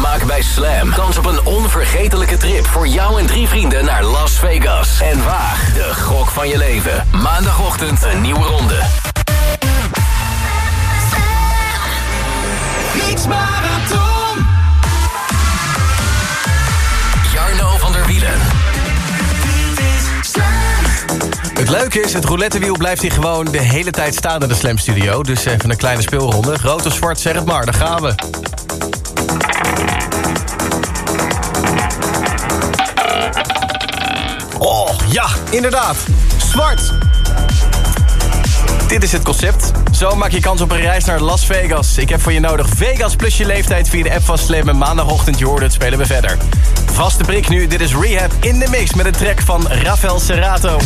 Maak bij Slam kans op een onvergetelijke trip voor jou en drie vrienden naar Las Vegas. En waag de gok van je leven. Maandagochtend een nieuwe ronde. Mix Marathon. Jarno van der Wielen. Het leuke is, het roulettewiel blijft hier gewoon de hele tijd staan in de Slam Studio. Dus even een kleine speelronde. Rood of zwart, zeg het maar, daar gaan we. Inderdaad. Zwart. Dit is het concept. Zo maak je kans op een reis naar Las Vegas. Ik heb voor je nodig Vegas plus je leeftijd via de app van Slam. En maandagochtend, je het, spelen we verder. Vaste prik nu, dit is Rehab in de mix met een track van Rafael Serrato.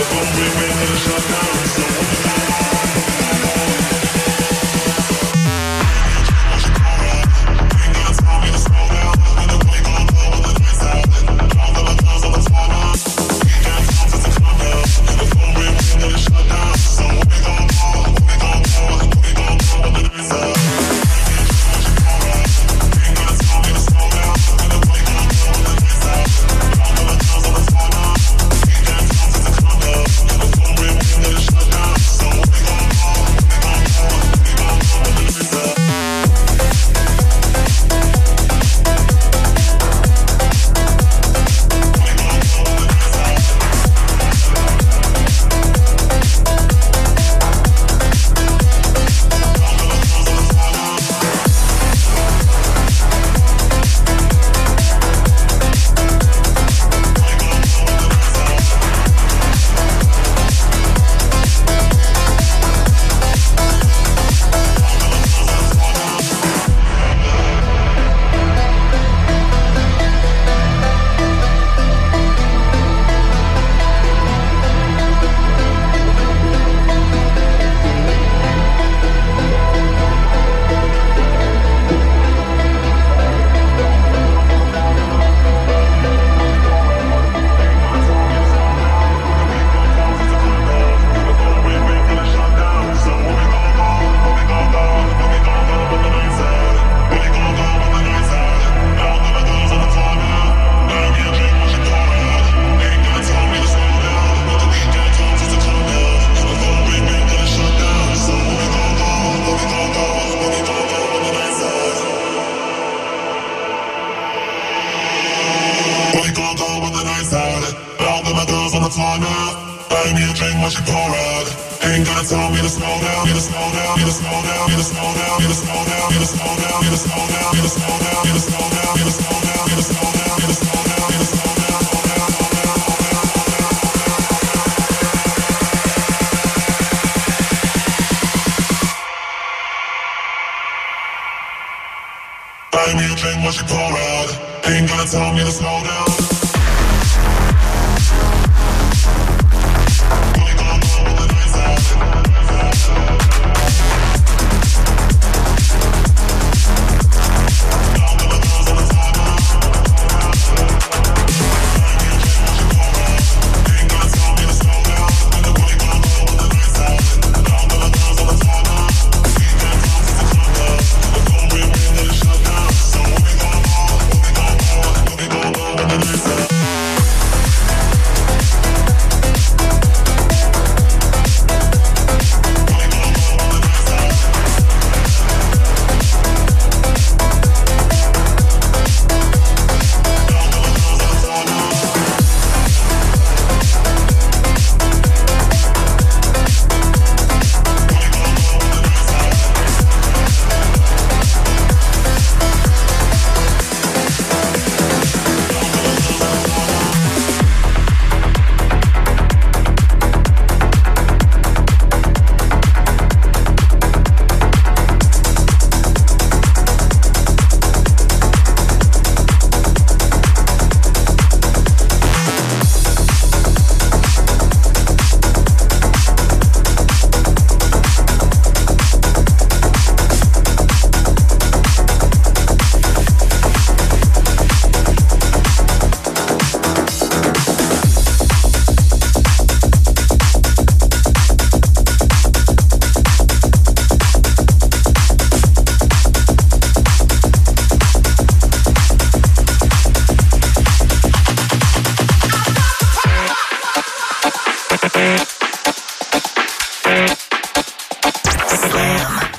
But when we win, it's a Instagram.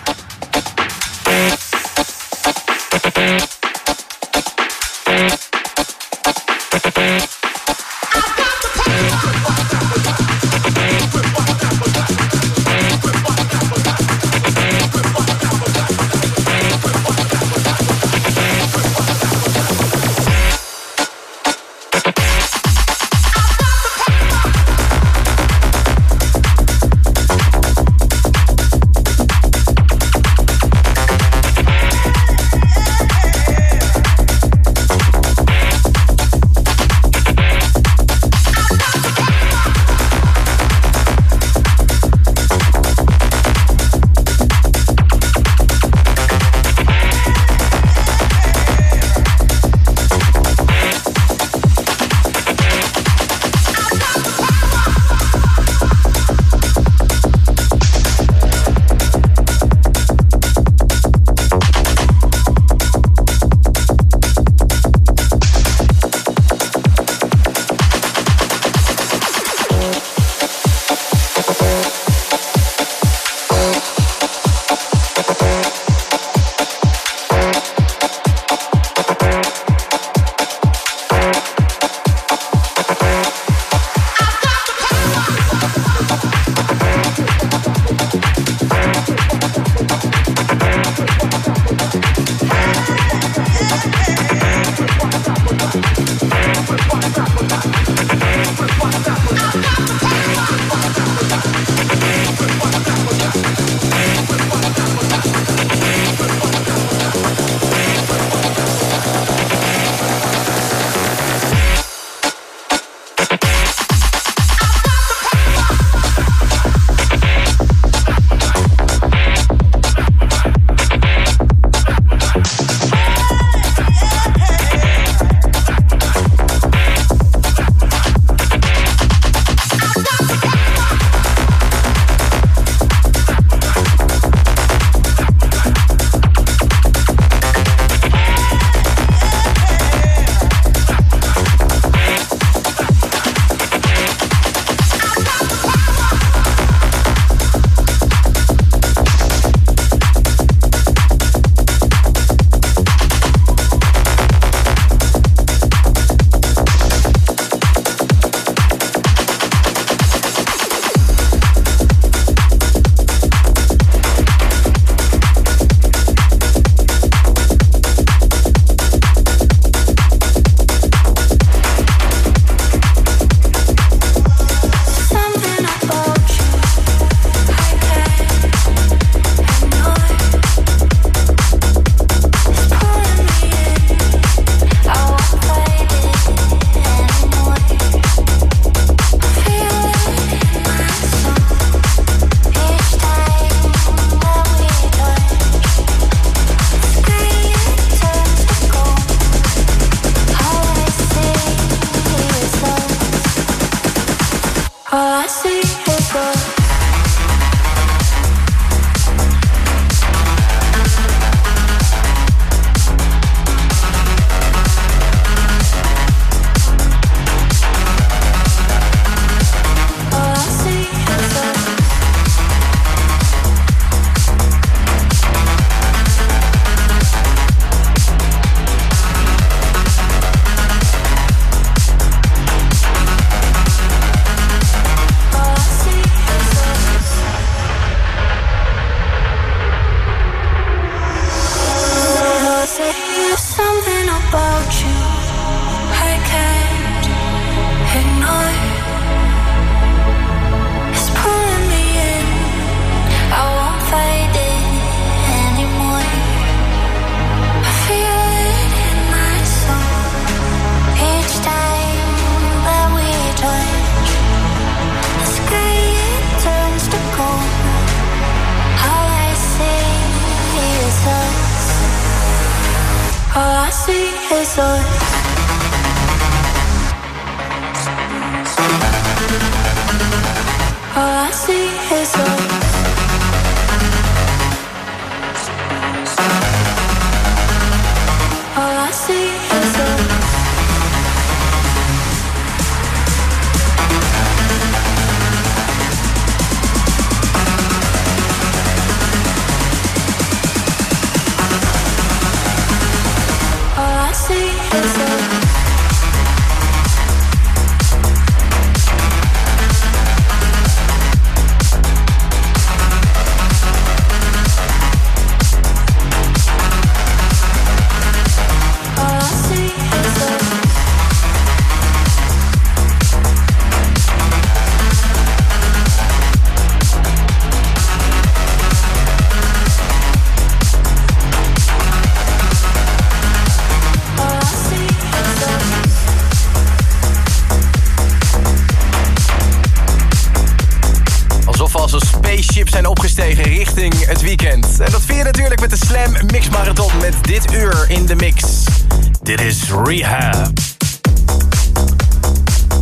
Rehab.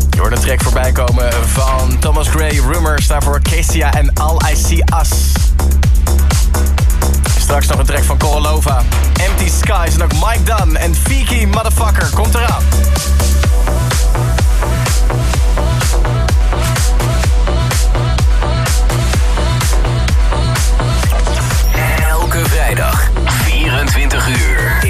Je hoort een track voorbij komen van Thomas Gray, Rumors, daarvoor Kessia en All I See Us. Straks nog een track van Korolova, Empty Skies en ook Mike Dunn en Fiki Motherfucker komt eraan. 24 uur,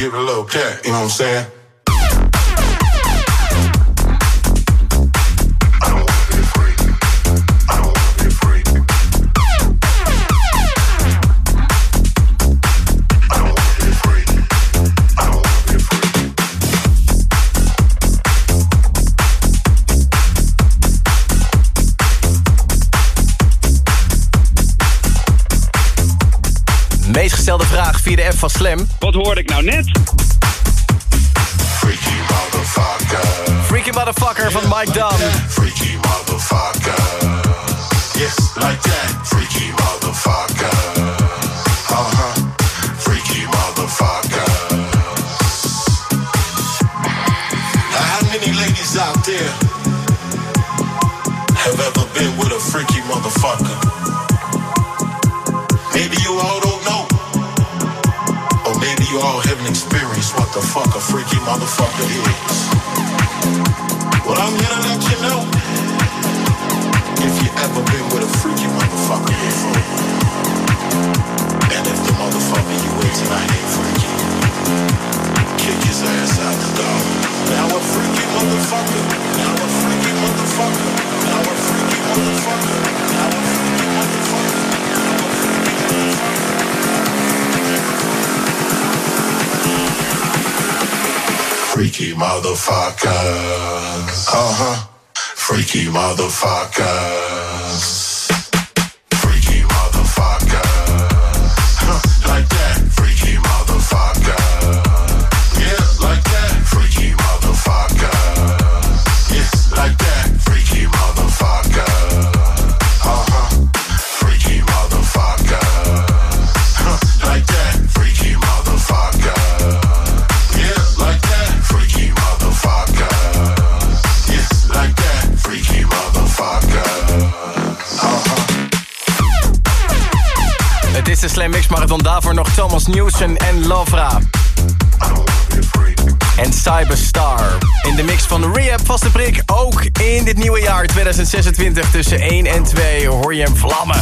Give it a little cat, you know what I'm saying? Vraag via de app van Slam. Wat hoorde ik nou net? Freaky motherfucker. Freaky Motherfucker van Mike Dunn. Freaky motherfucker. Yes, like that. Freaky motherfucker. Uh huh. Freaky motherfucker. Now, how many ladies out there have ever been with a freaky motherfucker? Maybe you all experienced what the fuck a freaky motherfucker is. Well, I'm here to let you know. If you ever been with a freaky motherfucker before. And if the motherfucker you with tonight ain't freaky kick his ass out the door. Now a freaky motherfucker. Now a freaky motherfucker. Now a freaky motherfucker. Freaky motherfuckers. Uh huh. Freaky motherfuckers. Slam Mix Marathon. Daarvoor nog Thomas Newson en Lovra. En Cyberstar. In de mix van Rehab Vaste Prik. Ook in dit nieuwe jaar 2026 tussen 1 en 2 hoor je hem vlammen.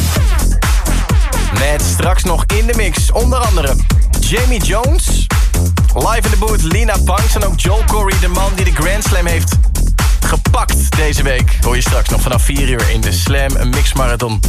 Met straks nog in de mix onder andere Jamie Jones. Live in de boot Lina Banks en ook Joel Corey, de man die de Grand Slam heeft gepakt deze week. Hoor je straks nog vanaf 4 uur in de Slam Mix Marathon.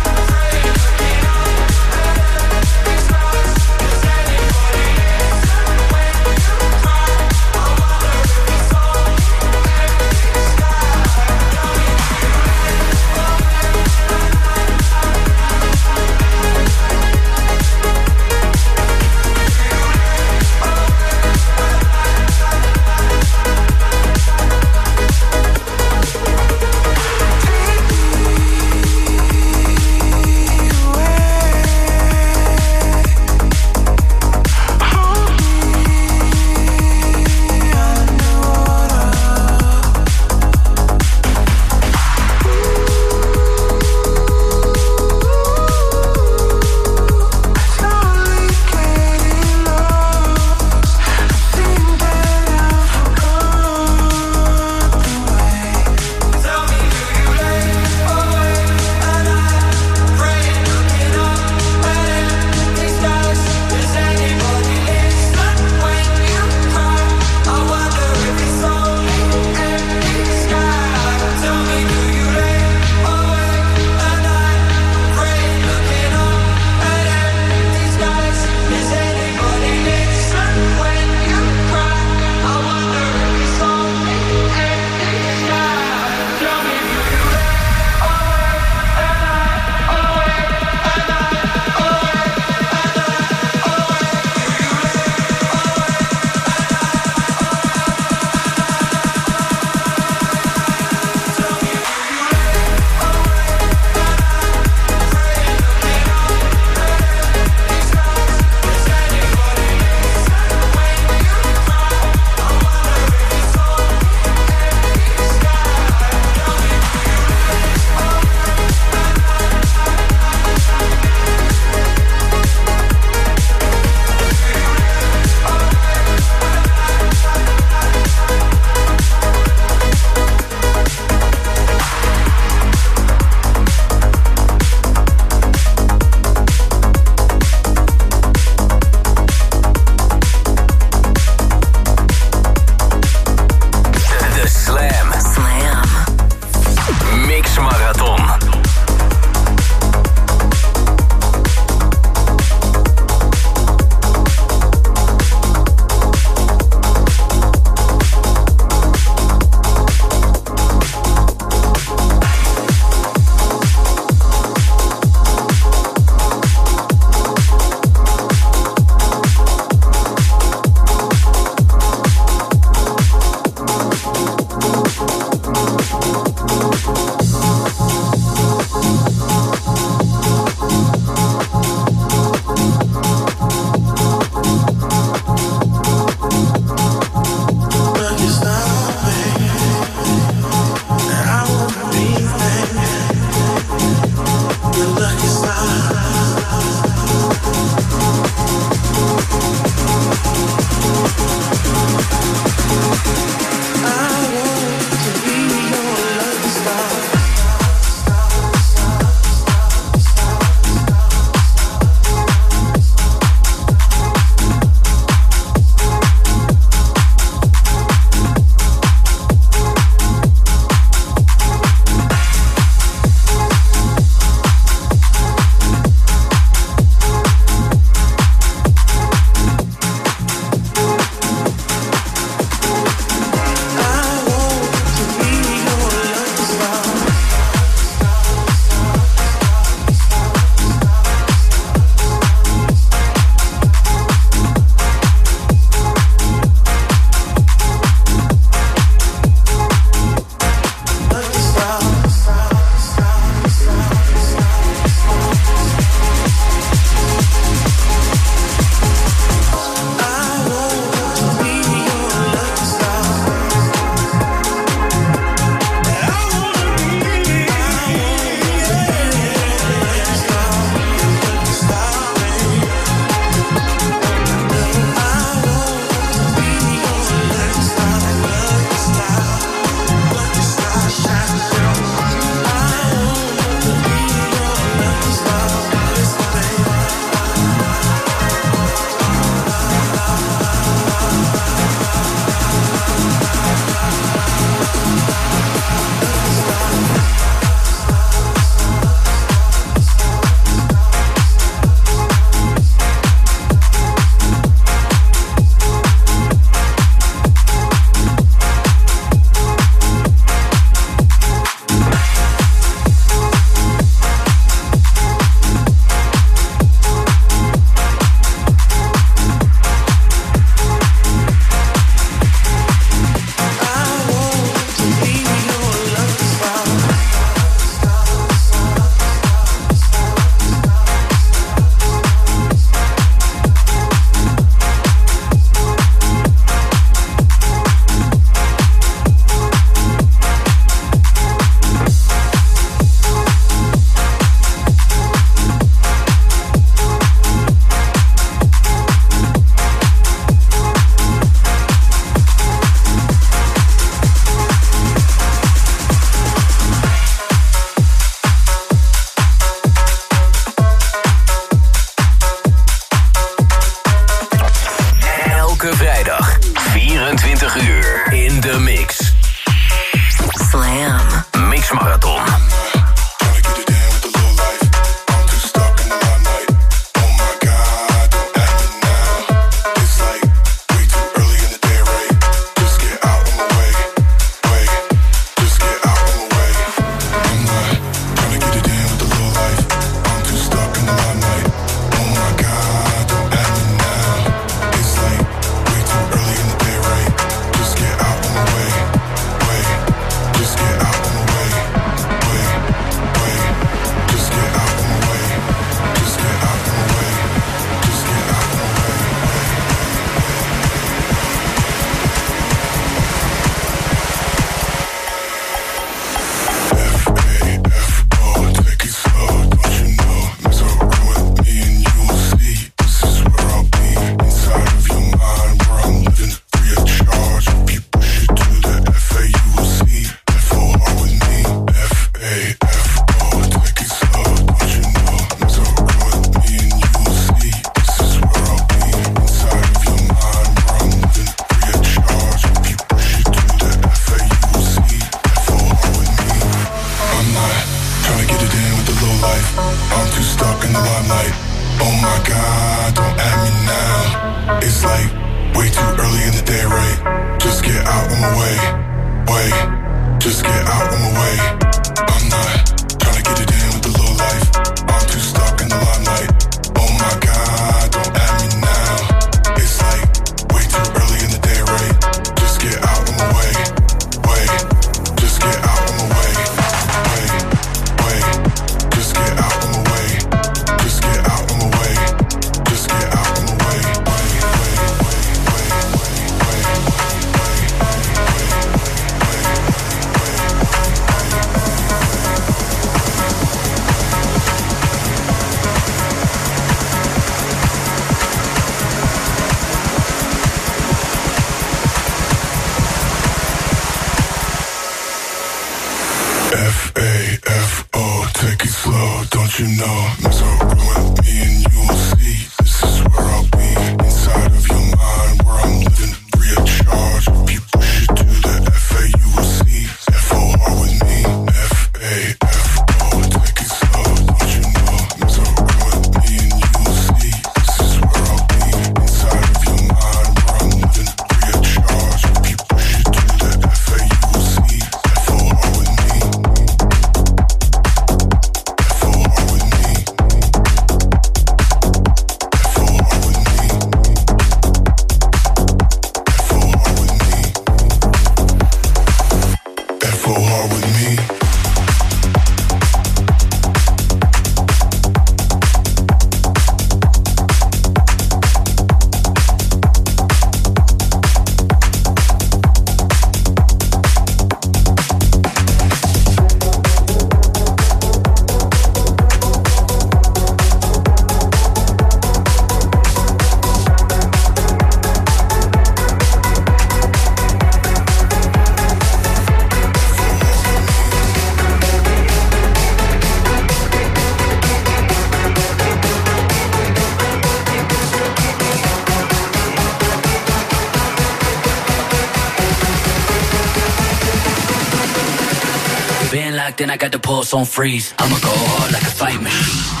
then I got the pulse on freeze. I'ma go hard like a fight machine.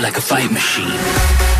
like a fight machine.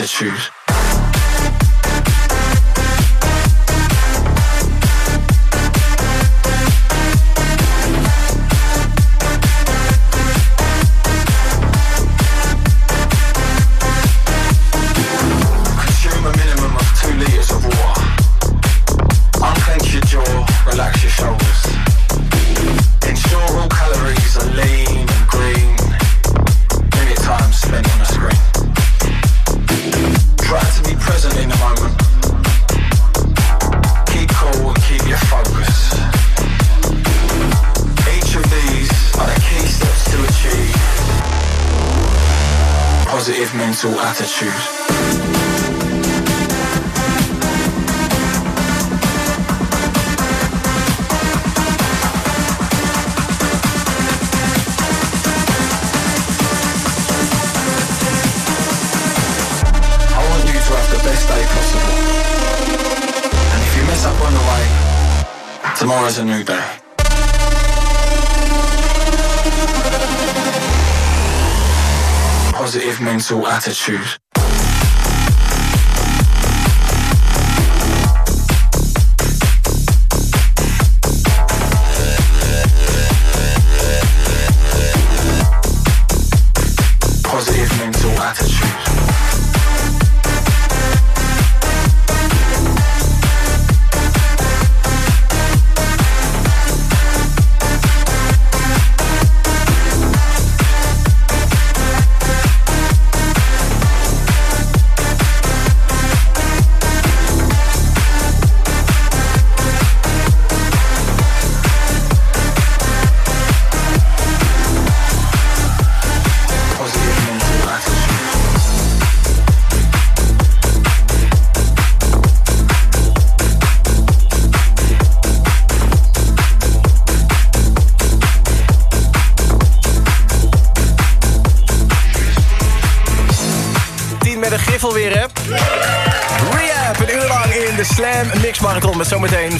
Attitude. The best day possible And if you mess up on the way, tomorrow's a new day. Mental attitude.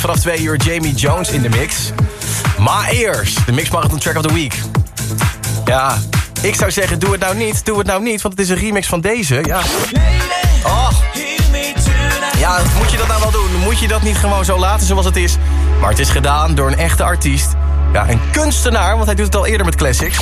Vanaf twee uur Jamie Jones in de mix. Maar eerst de Mix Marathon Track of the Week. Ja, ik zou zeggen, doe het nou niet, doe het nou niet... want het is een remix van deze, ja. Oh. Ja, moet je dat nou wel doen? Moet je dat niet gewoon zo laten zoals het is? Maar het is gedaan door een echte artiest. Ja, een kunstenaar, want hij doet het al eerder met classics.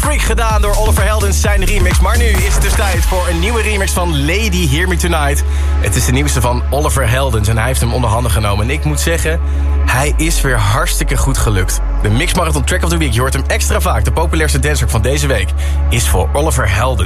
Freak gedaan door Oliver Heldens zijn remix. Maar nu is het dus tijd voor een nieuwe remix van Lady Hear Me Tonight. Het is de nieuwste van Oliver Heldens en hij heeft hem onder handen genomen. En ik moet zeggen, hij is weer hartstikke goed gelukt. De Mix Marathon Track of the Week, je hoort hem extra vaak. De populairste dancer van deze week is voor Oliver Heldens.